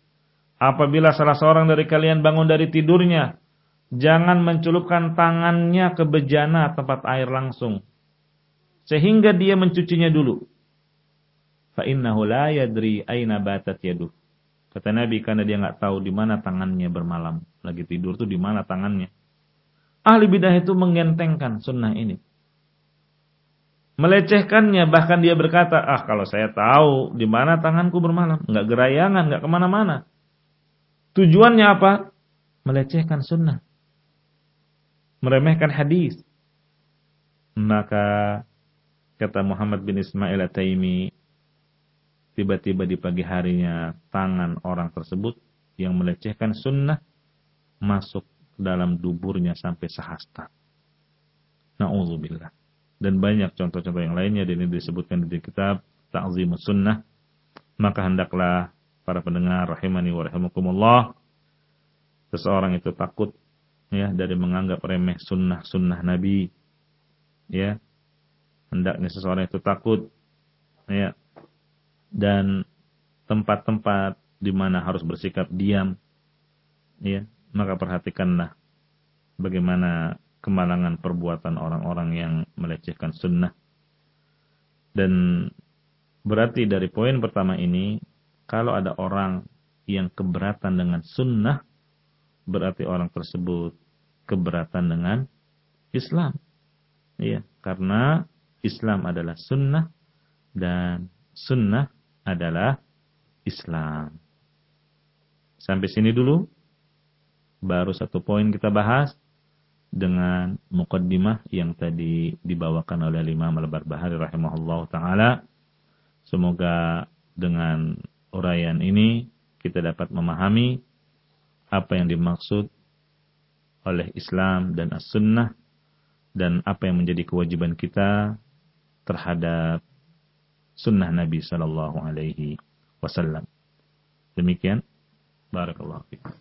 apabila salah seorang dari kalian bangun dari tidurnya jangan mencelupkan tangannya ke bejana tempat air langsung sehingga dia mencucinya dulu. Fa innahu la yaduh. Kata Nabi karena dia nggak tahu di mana tangannya bermalam. Lagi tidur tuh di mana tangannya? Ahli bidah itu mengentengkan sunnah ini melecehkannya bahkan dia berkata ah kalau saya tahu di mana tanganku bermalam nggak gerayangan nggak ke mana-mana. Tujuannya apa? Melecehkan sunnah. Meremehkan hadis. Maka kata Muhammad bin Ismail At-Taimi tiba-tiba di pagi harinya tangan orang tersebut yang melecehkan sunnah masuk dalam duburnya sampai sehasta. Nauzubillah dan banyak contoh-contoh yang lainnya. Dan ini disebutkan di kitab Ta'zimus Sunnah. Maka hendaklah para pendengar rahimani wa rahimakumullah seseorang itu takut ya dari menganggap remeh sunnah-sunnah Nabi ya. Hendaknya seseorang itu takut ya. Dan tempat-tempat di mana harus bersikap diam ya. Maka perhatikanlah bagaimana kemalangan perbuatan orang-orang yang melecehkan sunnah. Dan berarti dari poin pertama ini, kalau ada orang yang keberatan dengan sunnah, berarti orang tersebut keberatan dengan Islam. Iya, karena Islam adalah sunnah dan sunnah adalah Islam. Sampai sini dulu. Baru satu poin kita bahas dengan mukaddimah yang tadi dibawakan oleh Imam Al-Barbahari rahimahullah taala. Semoga dengan uraian ini kita dapat memahami apa yang dimaksud oleh Islam dan As-Sunnah dan apa yang menjadi kewajiban kita terhadap sunnah Nabi Sallallahu Alaihi Wasallam. Demikian. Barakallahu fiikum.